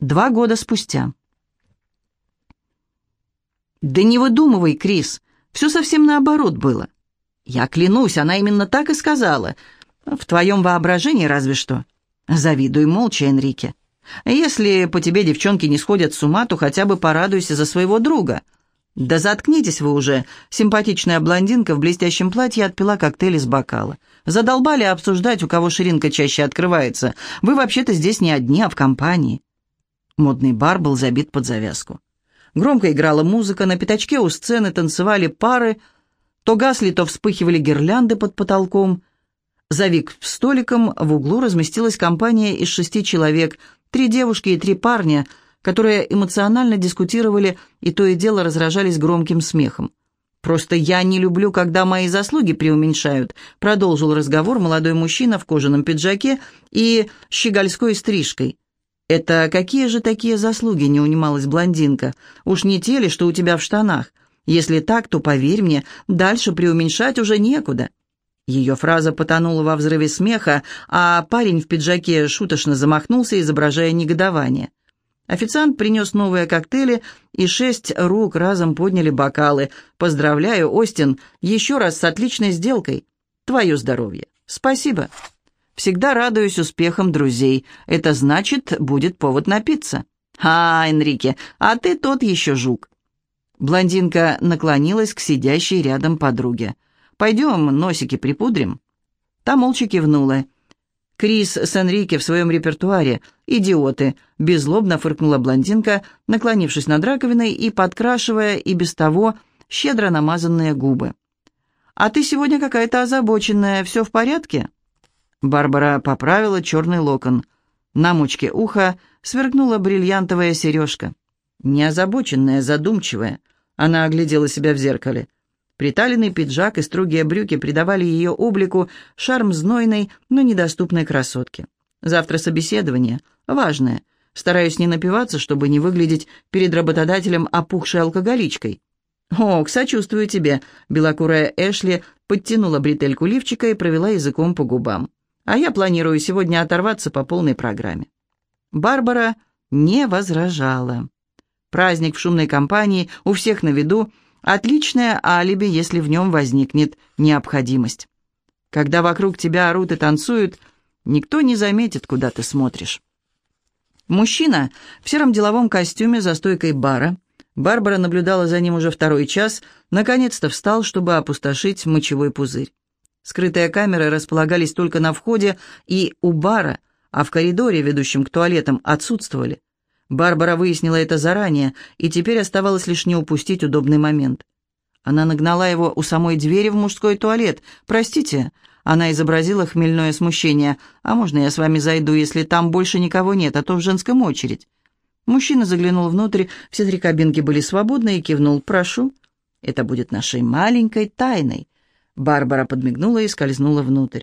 Два года спустя. «Да не выдумывай, Крис, все совсем наоборот было. Я клянусь, она именно так и сказала. В твоем воображении разве что. Завидуй молча, Энрике. Если по тебе девчонки не сходят с ума, то хотя бы порадуйся за своего друга». «Да заткнитесь вы уже!» Симпатичная блондинка в блестящем платье отпила коктейль из бокала. «Задолбали обсуждать, у кого ширинка чаще открывается. Вы вообще-то здесь не одни, а в компании». Модный бар был забит под завязку. Громко играла музыка, на пятачке у сцены танцевали пары, то гасли, то вспыхивали гирлянды под потолком. За вик столиком в углу разместилась компания из шести человек, три девушки и три парня — которые эмоционально дискутировали и то и дело разражались громким смехом. «Просто я не люблю, когда мои заслуги преуменьшают», продолжил разговор молодой мужчина в кожаном пиджаке и щегольской стрижкой. «Это какие же такие заслуги?» — не унималась блондинка. «Уж не те ли, что у тебя в штанах? Если так, то, поверь мне, дальше преуменьшать уже некуда». Ее фраза потонула во взрыве смеха, а парень в пиджаке шуточно замахнулся, изображая негодование. Официант принес новые коктейли, и шесть рук разом подняли бокалы. «Поздравляю, Остин, еще раз с отличной сделкой. Твое здоровье. Спасибо. Всегда радуюсь успехам друзей. Это значит, будет повод напиться». «А, Энрике, а ты тот еще жук». Блондинка наклонилась к сидящей рядом подруге. «Пойдем, носики припудрим». Та молча кивнула. Крис с Энрике в своем репертуаре. Идиоты!» — беззлобно фыркнула блондинка, наклонившись над раковиной и подкрашивая и без того щедро намазанные губы. «А ты сегодня какая-то озабоченная. Все в порядке?» Барбара поправила черный локон. На мучке уха сверкнула бриллиантовая сережка. Не озабоченная, задумчивая. Она оглядела себя в зеркале. Приталенный пиджак и строгие брюки придавали ее облику шарм знойной, но недоступной красотки. Завтра собеседование. Важное. Стараюсь не напиваться, чтобы не выглядеть перед работодателем опухшей алкоголичкой. «Ох, сочувствую тебе», — белокурая Эшли подтянула бретельку лифчика и провела языком по губам. «А я планирую сегодня оторваться по полной программе». Барбара не возражала. Праздник в шумной компании, у всех на виду — Отличное алиби, если в нем возникнет необходимость. Когда вокруг тебя орут и танцуют, никто не заметит, куда ты смотришь. Мужчина в сером деловом костюме за стойкой бара. Барбара наблюдала за ним уже второй час, наконец-то встал, чтобы опустошить мочевой пузырь. Скрытые камеры располагались только на входе и у бара, а в коридоре, ведущем к туалетам, отсутствовали. Барбара выяснила это заранее, и теперь оставалось лишь не упустить удобный момент. Она нагнала его у самой двери в мужской туалет. «Простите», — она изобразила хмельное смущение. «А можно я с вами зайду, если там больше никого нет, а то в женском очередь?» Мужчина заглянул внутрь, все три кабинки были свободны и кивнул. «Прошу». «Это будет нашей маленькой тайной». Барбара подмигнула и скользнула внутрь.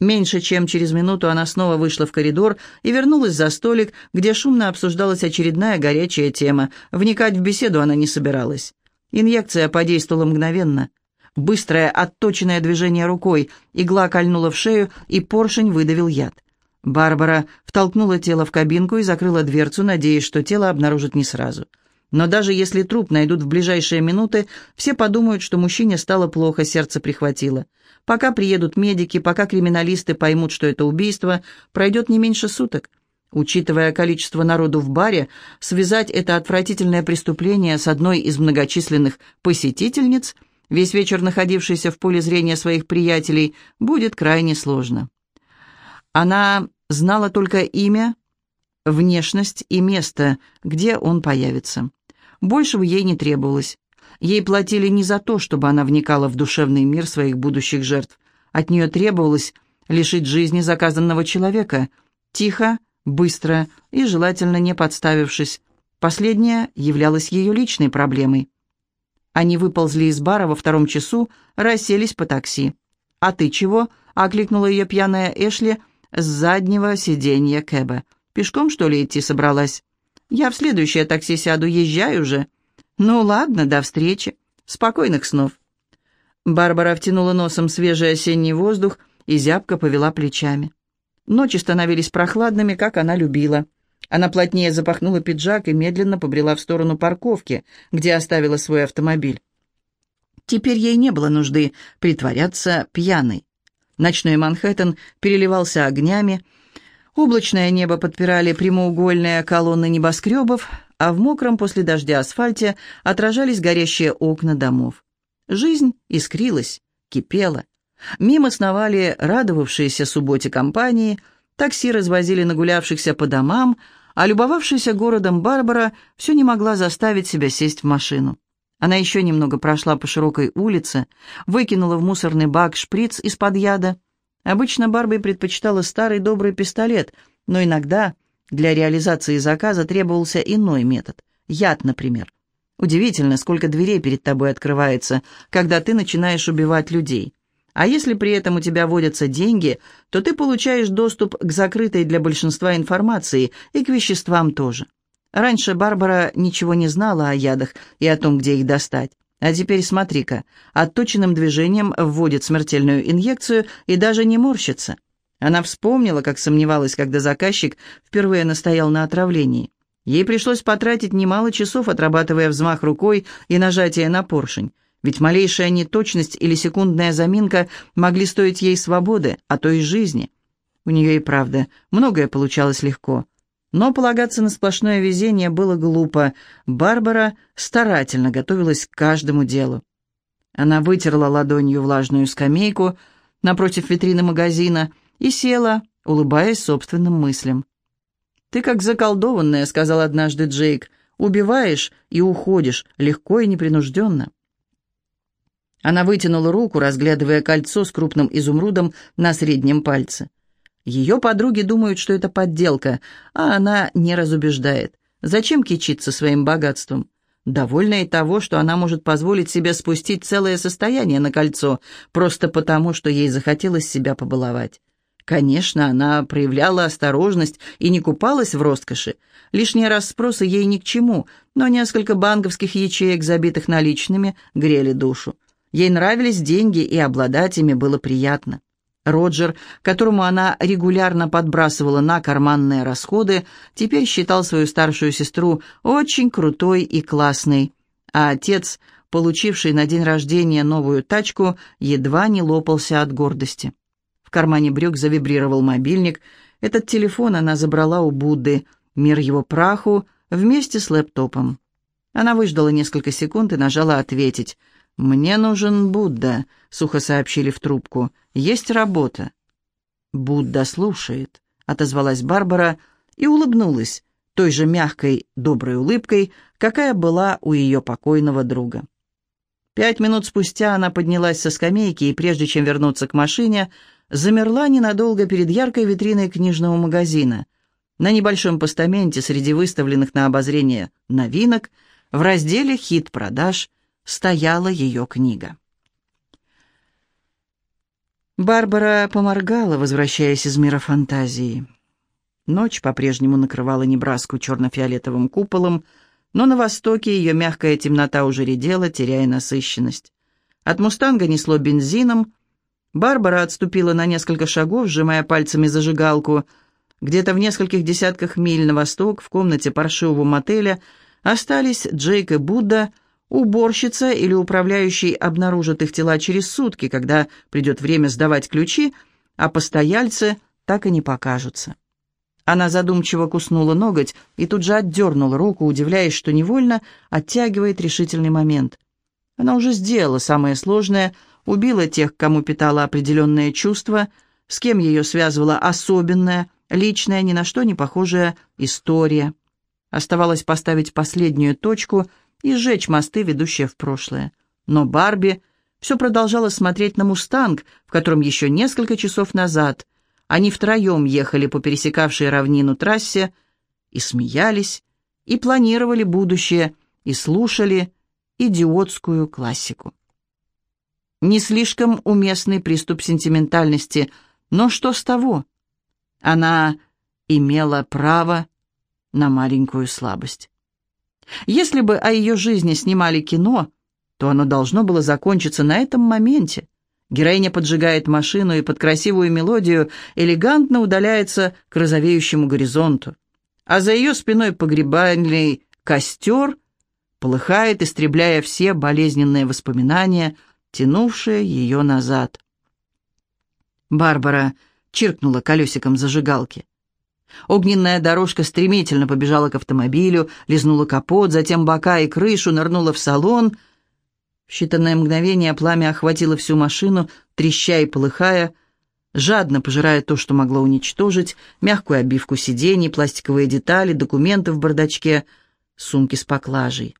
Меньше чем через минуту она снова вышла в коридор и вернулась за столик, где шумно обсуждалась очередная горячая тема. Вникать в беседу она не собиралась. Инъекция подействовала мгновенно. Быстрое, отточенное движение рукой, игла кольнула в шею, и поршень выдавил яд. Барбара втолкнула тело в кабинку и закрыла дверцу, надеясь, что тело обнаружат не сразу. Но даже если труп найдут в ближайшие минуты, все подумают, что мужчине стало плохо, сердце прихватило. Пока приедут медики, пока криминалисты поймут, что это убийство, пройдет не меньше суток. Учитывая количество народу в баре, связать это отвратительное преступление с одной из многочисленных посетительниц, весь вечер находившейся в поле зрения своих приятелей, будет крайне сложно. Она знала только имя, внешность и место, где он появится. Большего ей не требовалось. Ей платили не за то, чтобы она вникала в душевный мир своих будущих жертв. От нее требовалось лишить жизни заказанного человека, тихо, быстро и желательно не подставившись. Последняя являлась ее личной проблемой. Они выползли из бара во втором часу, расселись по такси. «А ты чего?» — окликнула ее пьяная Эшли с заднего сиденья Кэба. «Пешком, что ли, идти собралась?» «Я в следующее такси сяду, езжаю же». «Ну ладно, до встречи. Спокойных снов». Барбара втянула носом свежий осенний воздух и зябко повела плечами. Ночи становились прохладными, как она любила. Она плотнее запахнула пиджак и медленно побрела в сторону парковки, где оставила свой автомобиль. Теперь ей не было нужды притворяться пьяной. Ночной Манхэттен переливался огнями, облачное небо подпирали прямоугольные колонны небоскребов, а в мокром после дождя асфальте отражались горящие окна домов. Жизнь искрилась, кипела. Мимо сновали радовавшиеся субботе компании, такси развозили нагулявшихся по домам, а любовавшаяся городом Барбара все не могла заставить себя сесть в машину. Она еще немного прошла по широкой улице, выкинула в мусорный бак шприц из-под яда. Обычно Барби предпочитала старый добрый пистолет, но иногда для реализации заказа требовался иной метод. Яд, например. Удивительно, сколько дверей перед тобой открывается, когда ты начинаешь убивать людей. А если при этом у тебя водятся деньги, то ты получаешь доступ к закрытой для большинства информации и к веществам тоже. Раньше Барбара ничего не знала о ядах и о том, где их достать. А теперь смотри-ка, отточенным движением вводит смертельную инъекцию и даже не морщится. Она вспомнила, как сомневалась, когда заказчик впервые настоял на отравлении. Ей пришлось потратить немало часов, отрабатывая взмах рукой и нажатие на поршень. Ведь малейшая неточность или секундная заминка могли стоить ей свободы, а то и жизни. У нее и правда многое получалось легко. Но полагаться на сплошное везение было глупо. Барбара старательно готовилась к каждому делу. Она вытерла ладонью влажную скамейку напротив витрины магазина и села, улыбаясь собственным мыслям. «Ты как заколдованная», — сказал однажды Джейк. «Убиваешь и уходишь, легко и непринужденно». Она вытянула руку, разглядывая кольцо с крупным изумрудом на среднем пальце. Ее подруги думают, что это подделка, а она не разубеждает. Зачем кичиться своим богатством? Довольна и того, что она может позволить себе спустить целое состояние на кольцо, просто потому, что ей захотелось себя побаловать. Конечно, она проявляла осторожность и не купалась в роскоши. Лишние расспросы ей ни к чему, но несколько банковских ячеек, забитых наличными, грели душу. Ей нравились деньги, и обладать ими было приятно. Роджер, которому она регулярно подбрасывала на карманные расходы, теперь считал свою старшую сестру очень крутой и классной, а отец, получивший на день рождения новую тачку, едва не лопался от гордости. В кармане брюк завибрировал мобильник. Этот телефон она забрала у Будды, мир его праху, вместе с лэптопом. Она выждала несколько секунд и нажала «ответить». «Мне нужен Будда», — сухо сообщили в трубку. «Есть работа». «Будда слушает», — отозвалась Барбара и улыбнулась той же мягкой, доброй улыбкой, какая была у ее покойного друга. Пять минут спустя она поднялась со скамейки и, прежде чем вернуться к машине, замерла ненадолго перед яркой витриной книжного магазина. На небольшом постаменте среди выставленных на обозрение новинок в разделе «Хит продаж» стояла ее книга. Барбара поморгала, возвращаясь из мира фантазии. Ночь по-прежнему накрывала Небраску черно-фиолетовым куполом, но на востоке ее мягкая темнота уже редела, теряя насыщенность. От «Мустанга» несло бензином. Барбара отступила на несколько шагов, сжимая пальцами зажигалку. Где-то в нескольких десятках миль на восток, в комнате паршивого мотеля, остались Джейк и Будда, уборщица или управляющий обнаружат их тела через сутки, когда придет время сдавать ключи, а постояльцы так и не покажутся. Она задумчиво куснула ноготь и тут же отдернула руку, удивляясь, что невольно оттягивает решительный момент. Она уже сделала самое сложное, убила тех, кому питала определенное чувство, с кем ее связывала особенная, личная, ни на что не похожая история. Оставалось поставить последнюю точку — и сжечь мосты, ведущие в прошлое. Но Барби все продолжала смотреть на «Мустанг», в котором еще несколько часов назад они втроем ехали по пересекавшей равнину трассе и смеялись, и планировали будущее, и слушали идиотскую классику. Не слишком уместный приступ сентиментальности, но что с того? Она имела право на маленькую слабость. Если бы о ее жизни снимали кино, то оно должно было закончиться на этом моменте. Героиня поджигает машину и под красивую мелодию элегантно удаляется к розовеющему горизонту. а за ее спиной погребальный костер полыхает, истребляя все болезненные воспоминания, тянувшие ее назад. Барбара чиркнула колесиком зажигалки. Огненная дорожка стремительно побежала к автомобилю, лизнула капот, затем бока и крышу, нырнула в салон. В считанное мгновение пламя охватило всю машину, треща и полыхая, жадно пожирая то, что могло уничтожить, мягкую обивку сидений, пластиковые детали, документы в бардачке, сумки с поклажей.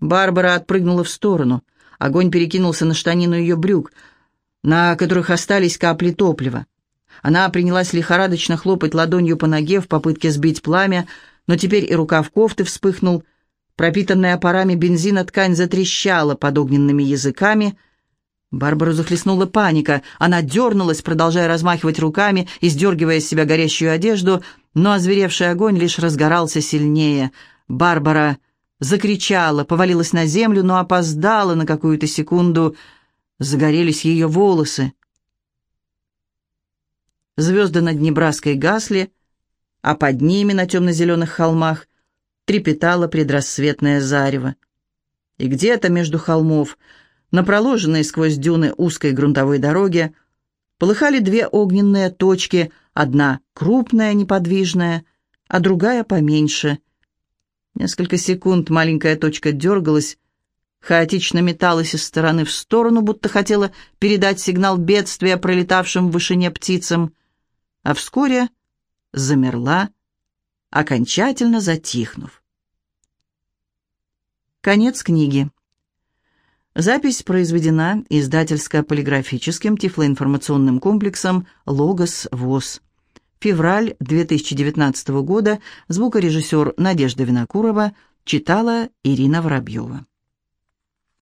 Барбара отпрыгнула в сторону. Огонь перекинулся на штанину ее брюк, на которых остались капли топлива. Она принялась лихорадочно хлопать ладонью по ноге в попытке сбить пламя, но теперь и рукав кофты вспыхнул. Пропитанная парами бензина ткань затрещала под огненными языками. Барбару захлестнула паника. Она дернулась, продолжая размахивать руками и сдергивая с себя горящую одежду, но озверевший огонь лишь разгорался сильнее. Барбара закричала, повалилась на землю, но опоздала на какую-то секунду. Загорелись ее волосы. Звезды над Небраской гасли, а под ними на темно-зеленых холмах трепетало предрассветное зарево. И где-то между холмов, на проложенной сквозь дюны узкой грунтовой дороге, полыхали две огненные точки, одна крупная, неподвижная, а другая поменьше. Несколько секунд маленькая точка дергалась, хаотично металась из стороны в сторону, будто хотела передать сигнал бедствия пролетавшим в вышине птицам — а вскоре замерла, окончательно затихнув. Конец книги. Запись произведена издательско-полиграфическим тифлоинформационным комплексом «Логос ВОЗ». Февраль 2019 года. Звукорежиссер Надежда Винокурова читала Ирина Воробьева.